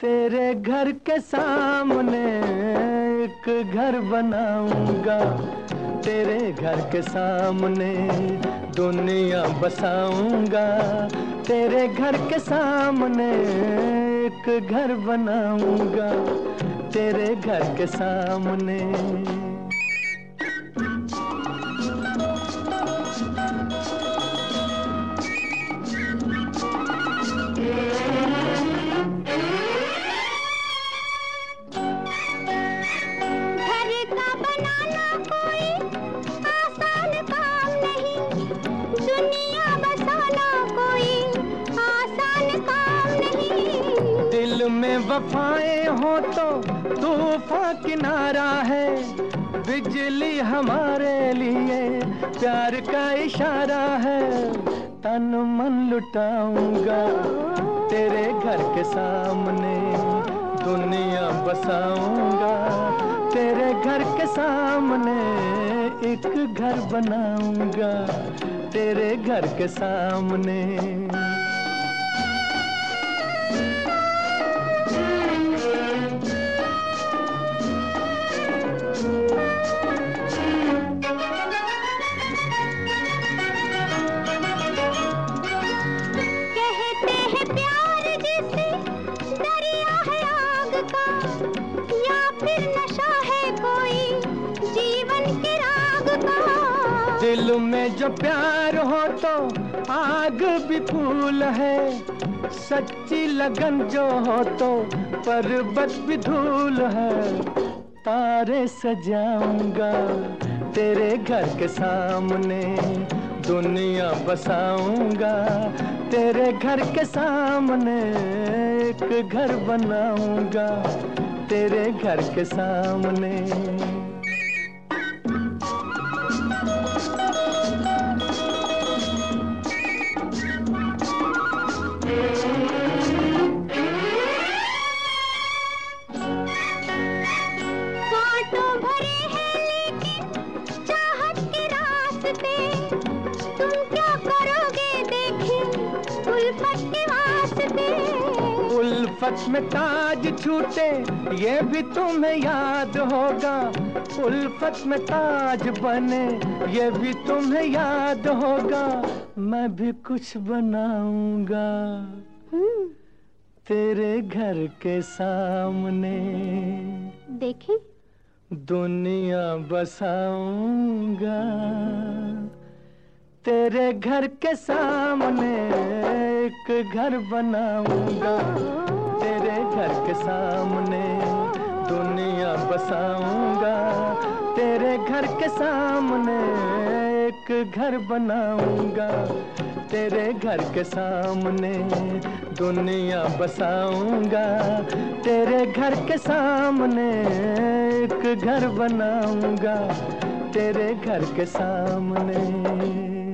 तेरे घर के सामने एक घर बनाऊँगा। तेरे घर के सामने दुनिया बसाऊँगा। तेरे घर के सामने एक घर बनाऊँगा। तेरे घर के सामने। में वफाएँ हो तो तूफ़ान किनारा है। बिजली हमारे लिए प्यार का इशारा है। तन मन लुटाऊँगा तेरे घर के सामने। दुनिया बसाऊँगा तेरे घर के सामने। एक घर बनाऊँगा तेरे घर के सामने। दिल में जो प्यार हो तो आग भी फूल है। सच्ची लगन जो हो तो पर्वत भी धूल है। तारे सजाऊँगा तेरे घर के सामने। दुनिया बसाऊँगा तेरे घर के सामने। एक घर बनाऊँगा तेरे घर के सामने। उल्फत में ताज छूटे ये भी तुम्हें याद होगा। उल्फत में ताज बने ये भी तुम्हें याद होगा। मैं भी कुछ बनाऊँगा तेरे घर के सामने। देखी दुनिया बसाऊँगा। तेरे घर के सामने एक घर बनाऊँगा। तेरे घर के सामने दुनिया बसाऊँगा। तेरे घर के सामने एक घर बनाऊँगा। तेरे घर के सामने दुनिया बसाऊँगा। तेरे घर के सामने एक घर बनाऊँगा। तेरे घर के सामने